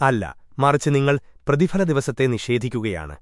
അല്ല മറിച്ച് നിങ്ങൾ പ്രതിഫല ദിവസത്തെ നിഷേധിക്കുകയാണ്.